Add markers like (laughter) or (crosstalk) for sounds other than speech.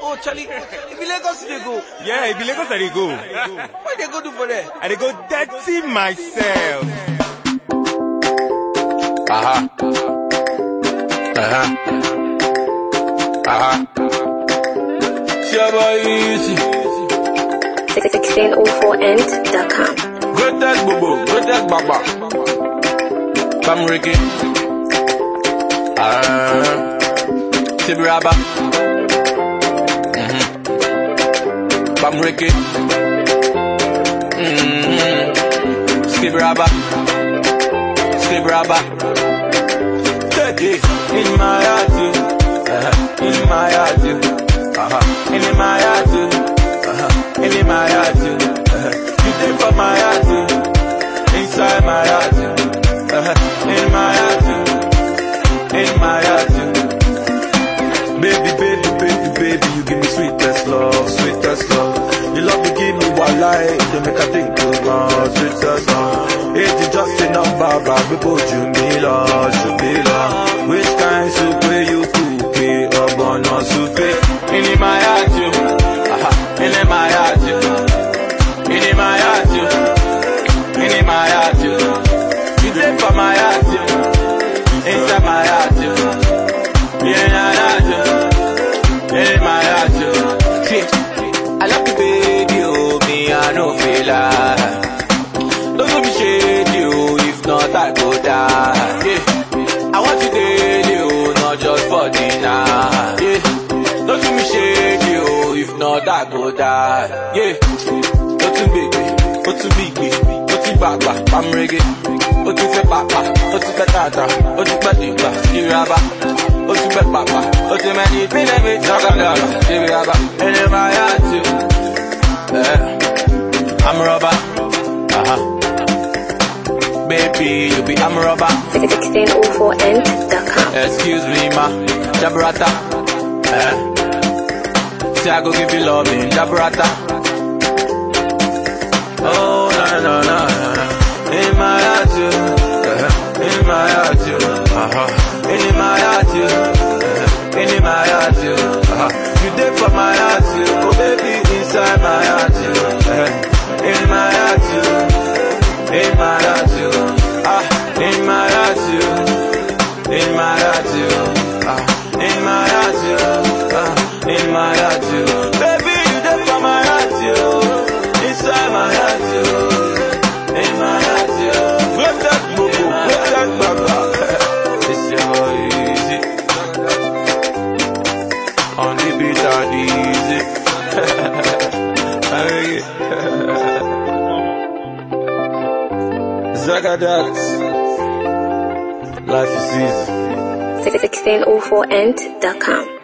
Oh, Charlie, if you Lagos they go, Yeah, if you Lagos I dey go. what they go do for there? I dey go dirty myself. Aha. Aha. Aha. Shabba easy. 1604end.com. Greatest bobo, greatest baba. Bam Ricky. Ah. Sibiraba. Bam Ricky. Mhm. Skibiraba. Skibiraba. Steady in my heart. Uh-huh. in my heart, uh-huh. in my heart, uh-huh. in my heart, uh-huh. you did for my heart, inside my heart, uh-huh. in my heart, in my heart. Baby, baby, baby, baby, you give me sweetest love, sweetest love. You love to give me what life, you make I think of love, sweetest love. Age is just a number, but you me love, you me love. Which kind soup will you cook it up on a soup? In my heart, me, I feel. Don't be shady, oh, if not, I go die. Yeah. I want you daily, oh, not just for dinner. Yeah. Don't do me shady, oh, if not, I go die. Yeah. Gbìgbè, ó tún gbàgbà, pàmùrẹ́gẹ́. Ó tún fẹ́ pàpà, ó tún fẹ́ tààtà, ó tún pẹ́ dìgbà, ìrìnàbà. Ó tún fẹ́ pàpà, ó tún mẹ́ni ìpínlẹ̀ mi, lọ́gàdàgbà, ìrìnàbà. Ẹni máa yá àti ẹ̀ I'm rubber. Uh-huh. Baby, you be I'm rubber. 1604end.com. Excuse me, ma. Jabrata. Eh. Say I go give you loving, Jabrata. In my heart. Ah, you. In my heart. Ah, in my heart. Ah, in my heart. Baby, you did for my you. Inside. In my heart. Flip that boo flip that baba. It's boy easy. On the beat, the easy. I like (laughs) Zagadat. Life is easy. 1604end.com.